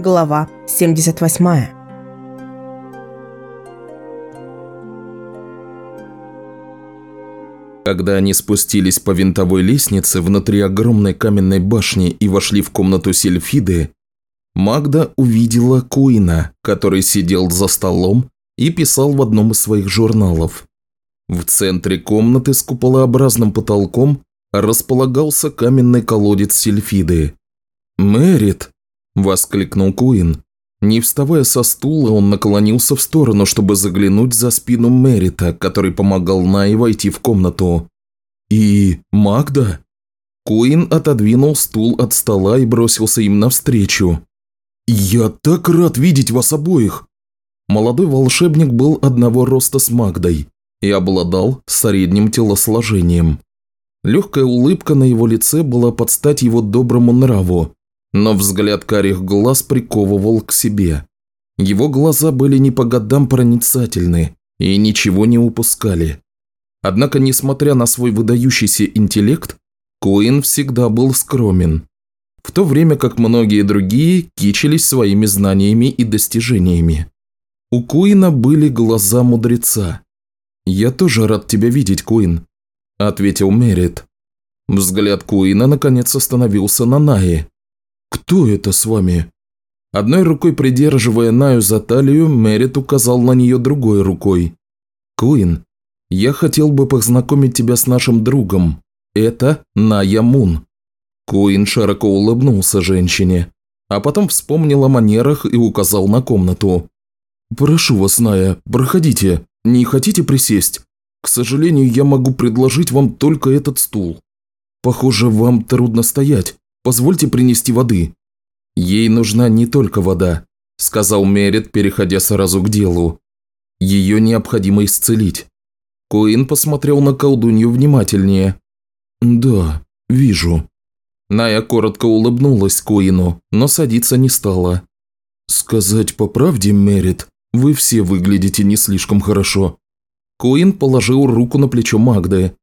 Глава 78 Когда они спустились по винтовой лестнице внутри огромной каменной башни и вошли в комнату Сельфиды, Магда увидела Куина, который сидел за столом и писал в одном из своих журналов. В центре комнаты с куполообразным потолком располагался каменный колодец Сельфиды. «Мэрит!» – воскликнул Куин. Не вставая со стула, он наклонился в сторону, чтобы заглянуть за спину Мэрита, который помогал Най войти в комнату. «И Магда?» Куин отодвинул стул от стола и бросился им навстречу. «Я так рад видеть вас обоих!» Молодой волшебник был одного роста с Магдой и обладал средним телосложением. Легкая улыбка на его лице была под стать его доброму нраву, но взгляд карих глаз приковывал к себе. Его глаза были не по годам проницательны и ничего не упускали. Однако, несмотря на свой выдающийся интеллект, Куин всегда был скромен, в то время как многие другие кичились своими знаниями и достижениями. У Куина были глаза мудреца. «Я тоже рад тебя видеть, Куин», – ответил Мерит. Взгляд Куина наконец остановился на Нае. «Кто это с вами?» Одной рукой придерживая Наю за талию, Мерит указал на нее другой рукой. «Куин, я хотел бы познакомить тебя с нашим другом. Это Ная Мун». Куин широко улыбнулся женщине, а потом вспомнил о манерах и указал на комнату. «Прошу вас, Ная, проходите. Не хотите присесть? К сожалению, я могу предложить вам только этот стул. Похоже, вам трудно стоять. Позвольте принести воды». «Ей нужна не только вода», – сказал Мерит, переходя сразу к делу. «Ее необходимо исцелить». Куин посмотрел на колдунью внимательнее. «Да, вижу». Ная коротко улыбнулась Куину, но садиться не стала. «Сказать по правде, Мерит, вы все выглядите не слишком хорошо». Куин положил руку на плечо Магды.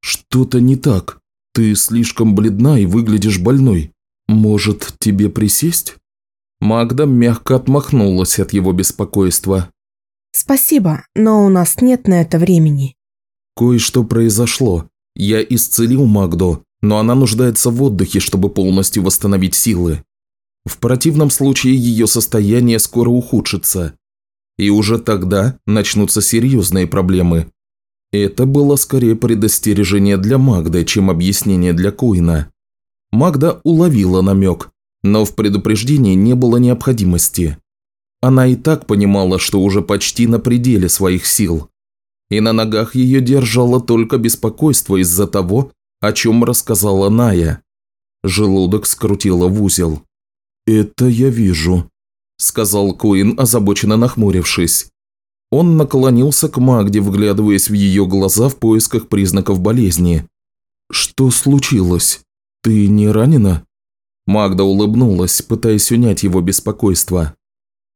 «Что-то не так. Ты слишком бледна и выглядишь больной. Может, тебе присесть?» Магда мягко отмахнулась от его беспокойства. «Спасибо, но у нас нет на это времени». «Кое-что произошло. Я исцелил Магду, но она нуждается в отдыхе, чтобы полностью восстановить силы. В противном случае ее состояние скоро ухудшится. И уже тогда начнутся серьезные проблемы. Это было скорее предостережение для Магды, чем объяснение для Куина. Магда уловила намек, но в предупреждении не было необходимости. Она и так понимала, что уже почти на пределе своих сил. И на ногах ее держало только беспокойство из-за того, о чем рассказала Ная. Желудок скрутило в узел. «Это я вижу», – сказал Куин, озабоченно нахмурившись. Он наклонился к Магде, вглядываясь в ее глаза в поисках признаков болезни. «Что случилось? Ты не ранена?» Магда улыбнулась, пытаясь унять его беспокойство.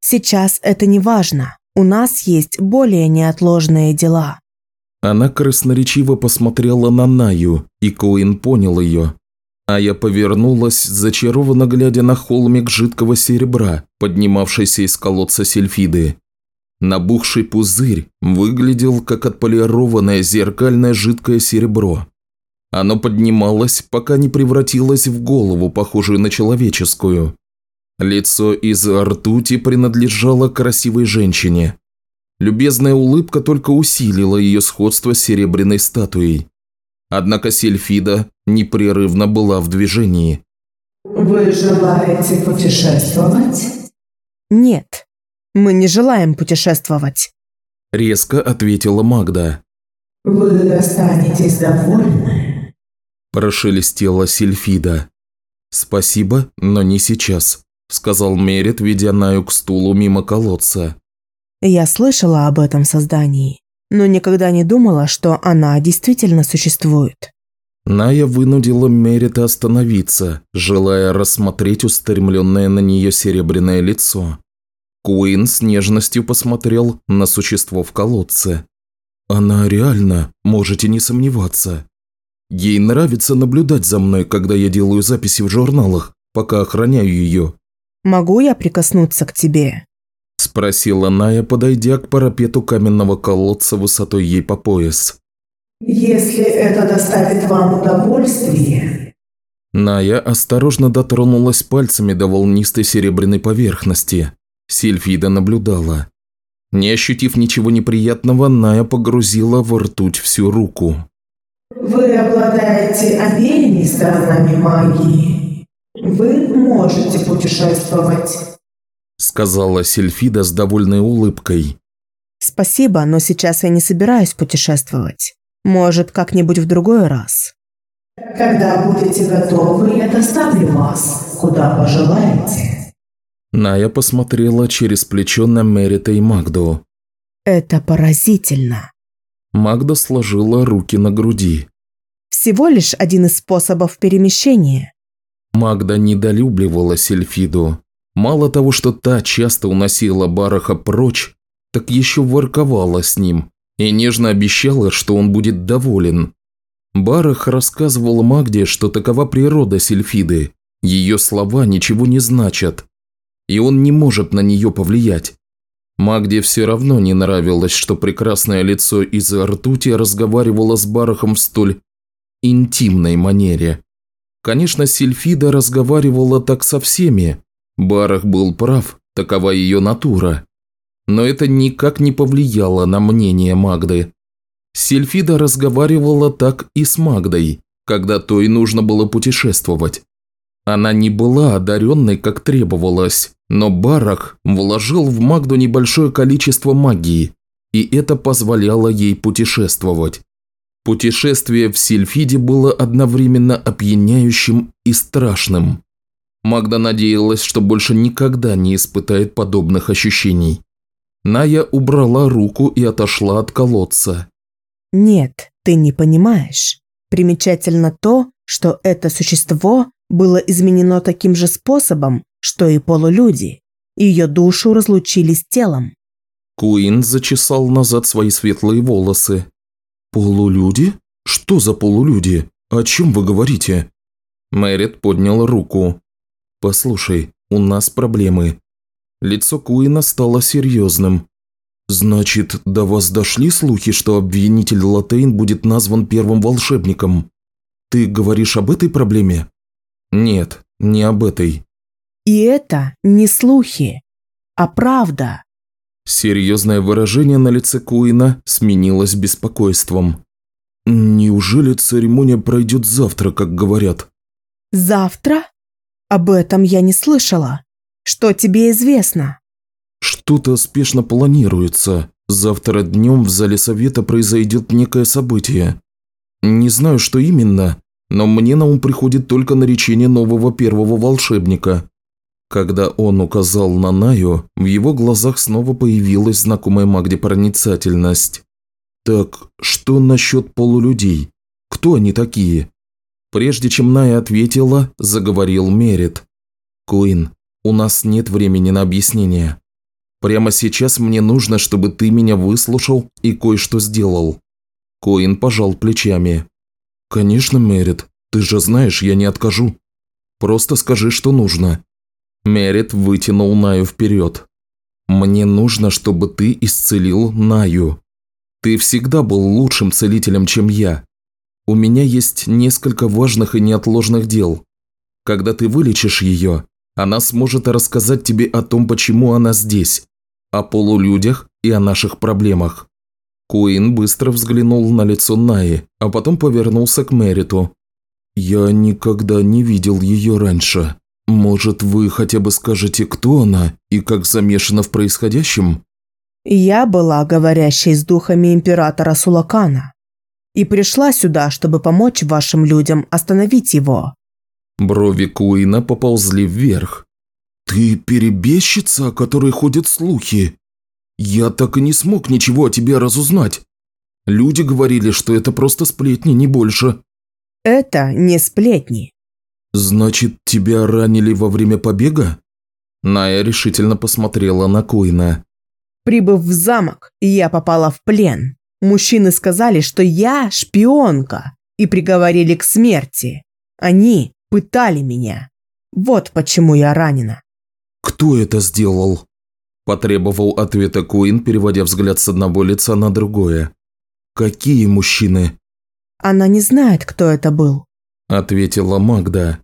«Сейчас это не важно. У нас есть более неотложные дела». Она красноречиво посмотрела на Наю, и Коин понял ее. А я повернулась, зачарованно глядя на холмик жидкого серебра, поднимавшийся из колодца сельфиды. Набухший пузырь выглядел как отполированное зеркальное жидкое серебро. Оно поднималось, пока не превратилось в голову, похожую на человеческую. Лицо из ртути принадлежало красивой женщине. Любезная улыбка только усилила ее сходство с серебряной статуей. Однако Сельфида непрерывно была в движении. «Вы желаете путешествовать?» «Нет, мы не желаем путешествовать», – резко ответила Магда. «Вы останетесь довольны?» – прошелестела Сельфида. «Спасибо, но не сейчас», – сказал Мерит, ведя Наю к стулу мимо колодца. Я слышала об этом создании, но никогда не думала, что она действительно существует. Ная вынудила Мерита остановиться, желая рассмотреть устремленное на нее серебряное лицо. Куин с нежностью посмотрел на существо в колодце. «Она реально, можете не сомневаться. Ей нравится наблюдать за мной, когда я делаю записи в журналах, пока охраняю ее. Могу я прикоснуться к тебе?» Спросила Ная, подойдя к парапету каменного колодца высотой ей по пояс. Если это доставит вам удовольствие, Ная осторожно дотронулась пальцами до волнистой серебряной поверхности. Сильфида наблюдала. Не ощутив ничего неприятного, Ная погрузила в ртуть всю руку. вы обладаете обеими сторонами магии. Вы можете путешествовать. Сказала Сильфида с довольной улыбкой. «Спасибо, но сейчас я не собираюсь путешествовать. Может, как-нибудь в другой раз». Когда будете готовы, я доставлю вас, куда пожелаете. Ная посмотрела через плечо на Мерита и Магду. «Это поразительно. Магда сложила руки на груди. Всего лишь один из способов перемещения. Магда недолюбливала Сильфиду. Мало того, что та часто уносила Бараха прочь, так еще ворковала с ним и нежно обещала, что он будет доволен. Барах рассказывал Магде, что такова природа Сильфиды. Ее слова ничего не значат, и он не может на нее повлиять. Магде все равно не нравилось, что прекрасное лицо из ртути разговаривало с Барахом в столь интимной манере. Конечно, Сильфида разговаривала так со всеми. Барах был прав, такова ее натура. Но это никак не повлияло на мнение Магды. Сильфида разговаривала так и с Магдой, когда той нужно было путешествовать. Она не была одаренной, как требовалось, но Барах вложил в Магду небольшое количество магии, и это позволяло ей путешествовать. Путешествие в Сильфиде было одновременно опьяняющим и страшным. Магда надеялась, что больше никогда не испытает подобных ощущений. Ная убрала руку и отошла от колодца. Нет, ты не понимаешь. Примечательно то, что это существо было изменено таким же способом, что и полулюди. Ее душу разлучили с телом. Куин зачесал назад свои светлые волосы. «Полулюди? Что за полулюди? О чем вы говорите?» Мэрит поднял руку. «Послушай, у нас проблемы». Лицо Куина стало серьезным. «Значит, до вас дошли слухи, что обвинитель Латейн будет назван первым волшебником? Ты говоришь об этой проблеме?» «Нет, не об этой». И это не слухи, а правда. Серьезное выражение на лице Куина сменилось беспокойством. «Неужели церемония пройдет завтра, как говорят?» Завтра? Об этом я не слышала. Что тебе известно? «Что-то спешно планируется. Завтра днем в зале совета произойдет некое событие. Не знаю, что именно, но мне на ум приходит только наречение нового первого волшебника». Когда он указал на Наю, в его глазах снова появилась знакомая Магде проницательность. «Так что насчет полулюдей? Кто они такие?» Прежде чем Ная ответила, заговорил Мерит. «Куин, у нас нет времени на объяснение. Прямо сейчас мне нужно, чтобы ты меня выслушал и кое-что сделал». Коин пожал плечами. «Конечно, Мерит. Ты же знаешь, я не откажу. Просто скажи, что нужно». Мерит вытянул Наю вперед. «Мне нужно, чтобы ты исцелил Наю. Ты всегда был лучшим целителем, чем я. У меня есть несколько важных и неотложных дел. Когда ты вылечишь ее, она сможет рассказать тебе о том, почему она здесь, о полулюдях и о наших проблемах». Куин быстро взглянул на лицо Наи, а потом повернулся к Мериту. «Я никогда не видел ее раньше. Может, вы хотя бы скажете, кто она и как замешана в происходящем?» Я была говорящей с духами императора Сулакана и пришла сюда, чтобы помочь вашим людям остановить его. Брови Куина поползли вверх. «Ты перебежчица, о которой ходят слухи? Я так и не смог ничего о тебе разузнать. Люди говорили, что это просто сплетни, не больше». Это не сплетни. «Значит, тебя ранили во время побега?» Ная решительно посмотрела на Куина. Прибыв в замок, я попала в плен. Мужчины сказали, что я шпионка и приговорили к смерти. Они пытали меня. Вот почему я ранена. «Кто это сделал?» Потребовал ответа Куин, переводя взгляд с одного лица на другое. «Какие мужчины?» Она не знает, кто это был. Ответила Магда.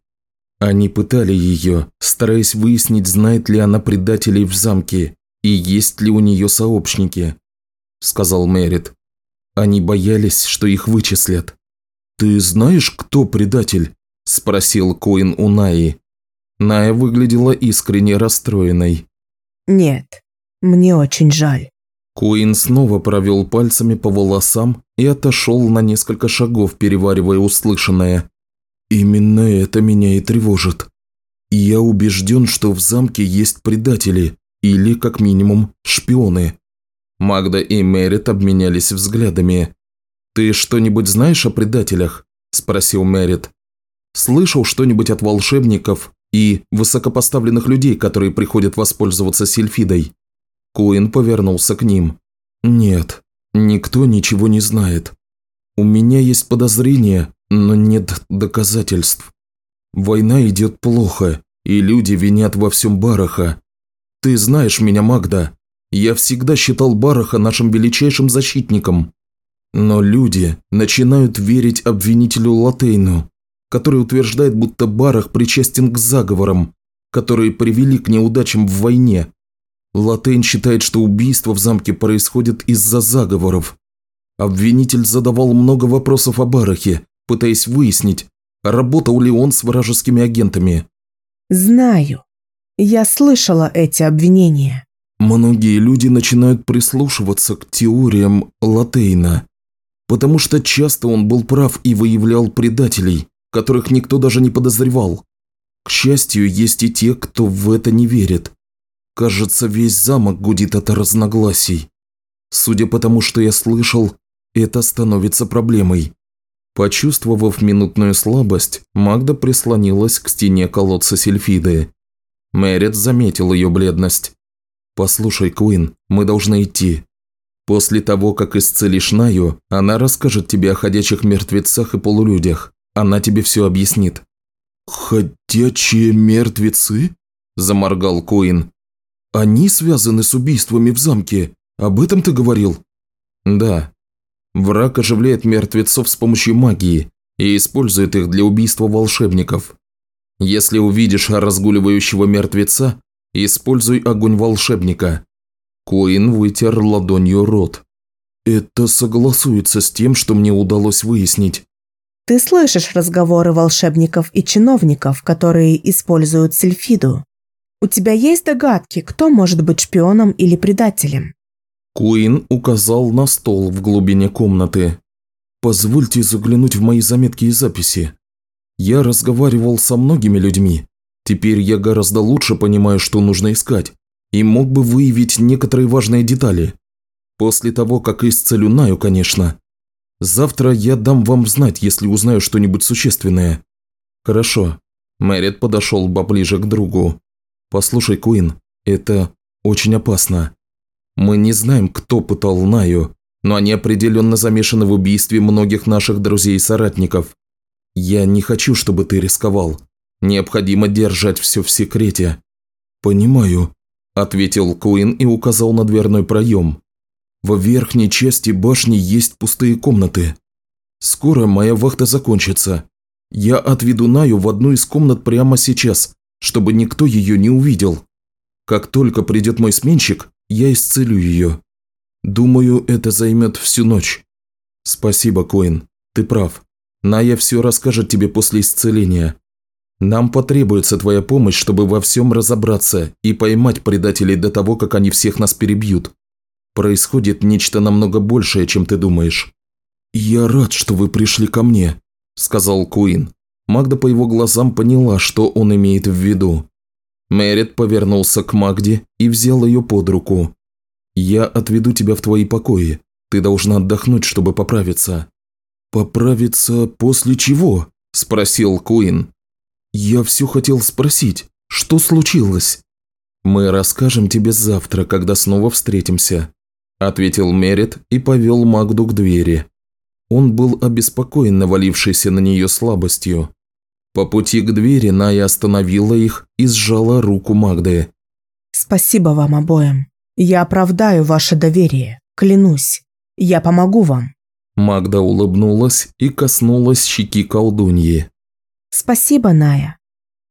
Они пытали ее, стараясь выяснить, знает ли она предателей в замке и есть ли у нее сообщники, сказал Мерит. Они боялись, что их вычислят. «Ты знаешь, кто предатель?» – спросил Коин у Наи. Ная выглядела искренне расстроенной. Нет, мне очень жаль. Куин снова провел пальцами по волосам и отошел на несколько шагов, переваривая услышанное. «Именно это меня и тревожит. Я убежден, что в замке есть предатели, или, как минимум, шпионы». Магда и Мерит обменялись взглядами. «Ты что-нибудь знаешь о предателях?» – спросил Мерит. «Слышал что-нибудь от волшебников и высокопоставленных людей, которые приходят воспользоваться сильфидой?» Куин повернулся к ним. «Нет, никто ничего не знает. У меня есть подозрения, но нет доказательств. Война идет плохо, и люди винят во всем Бараха. Ты знаешь меня, Магда. Я всегда считал Бараха нашим величайшим защитником. Но люди начинают верить обвинителю Латейну, который утверждает, будто Барах причастен к заговорам, которые привели к неудачам в войне. Латейн считает, что убийство в замке происходит из-за заговоров. Обвинитель задавал много вопросов о Барахе, пытаясь выяснить, работал ли он с вражескими агентами. Знаю. Я слышала эти обвинения. Многие люди начинают прислушиваться к теориям Латейна, потому что часто он был прав и выявлял предателей, которых никто даже не подозревал. К счастью, есть и те, кто в это не верит. Кажется, весь замок гудит от разногласий. Судя по тому, что я слышал, это становится проблемой. Почувствовав минутную слабость, Магда прислонилась к стене колодца Сильфиды. Мэрит заметил ее бледность. «Послушай, Куин, мы должны идти. После того, как исцелишь Наю, она расскажет тебе о ходячих мертвецах и полулюдях. Она тебе все объяснит». «Ходячие мертвецы?» – заморгал Куин. «Они связаны с убийствами в замке. Об этом ты говорил?» «Да. Враг оживляет мертвецов с помощью магии и использует их для убийства волшебников. Если увидишь разгуливающего мертвеца, используй огонь волшебника». Куин вытер ладонью рот. «Это согласуется с тем, что мне удалось выяснить». Ты слышишь разговоры волшебников и чиновников, которые используют сельфиду? У тебя есть догадки, кто может быть шпионом или предателем? Куин указал на стол в глубине комнаты. «Позвольте заглянуть в мои заметки и записи. Я разговаривал со многими людьми. Теперь я гораздо лучше понимаю, что нужно искать, и мог бы выявить некоторые важные детали. После того, как исцелю Наю, конечно. Завтра я дам вам знать, если узнаю что-нибудь существенное». «Хорошо». Мэрит подошел поближе к другу. «Послушай, Куин, это очень опасно. Мы не знаем, кто пытал Наю, но они определенно замешаны в убийстве многих наших друзей и соратников. Я не хочу, чтобы ты рисковал. Необходимо держать все в секрете». «Понимаю», – ответил Куин и указал на дверной проем. «В верхней части башни есть пустые комнаты. Скоро моя вахта закончится. Я отведу Наю в одну из комнат прямо сейчас, чтобы никто ее не увидел. Как только придет мой сменщик, я исцелю ее. Думаю, это займет всю ночь. Спасибо, Коин, ты прав. Ная все расскажет тебе после исцеления. Нам потребуется твоя помощь, чтобы во всем разобраться и поймать предателей до того, как они всех нас перебьют. Происходит нечто намного большее, чем ты думаешь. «Я рад, что вы пришли ко мне», – сказал Куин. Магда по его глазам поняла, что он имеет в виду. Мэрит повернулся к Магде и взял ее под руку. «Я отведу тебя в твои покои. Ты должна отдохнуть, чтобы поправиться». «Поправиться после чего?» – спросил Куин. «Я все хотел спросить. Что случилось?» «Мы расскажем тебе завтра, когда снова встретимся», – ответил Мерит и повел Магду к двери. Он был обеспокоен навалившейся на нее слабостью. По пути к двери Ная остановила их и сжала руку Магды. Спасибо вам обоим. Я оправдаю ваше доверие, клянусь. Я помогу вам. Магда улыбнулась и коснулась щеки колдуньи. Спасибо, Ная.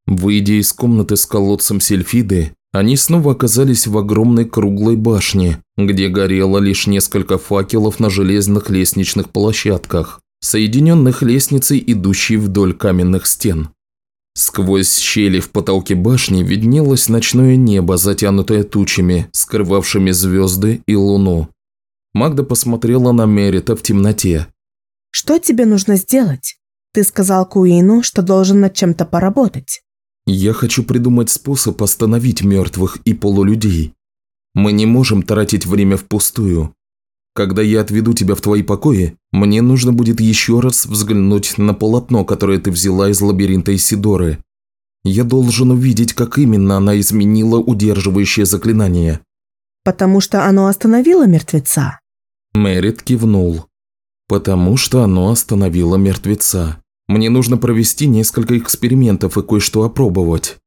Выйдя из комнаты с колодцем Сельфиды, они снова оказались в огромной круглой башне, где горело лишь несколько факелов на железных лестничных площадках, соединенных лестницей, идущей вдоль каменных стен. Сквозь щели в потолке башни виднелось ночное небо, затянутое тучами, скрывавшими звезды и луну. Магда посмотрела на Мерита в темноте. Что тебе нужно сделать? Ты сказал Куину, что должен над чем-то поработать. Я хочу придумать способ остановить мертвых и полулюдей. Мы не можем тратить время впустую. Когда я отведу тебя в твои покои, мне нужно будет еще раз взглянуть на полотно, которое ты взяла из лабиринта Исидоры. Я должен увидеть, как именно она изменила удерживающее заклинание. Потому что оно остановило мертвеца? Мэрит кивнул. Потому что оно остановило мертвеца. Мне нужно провести несколько экспериментов и кое-что опробовать.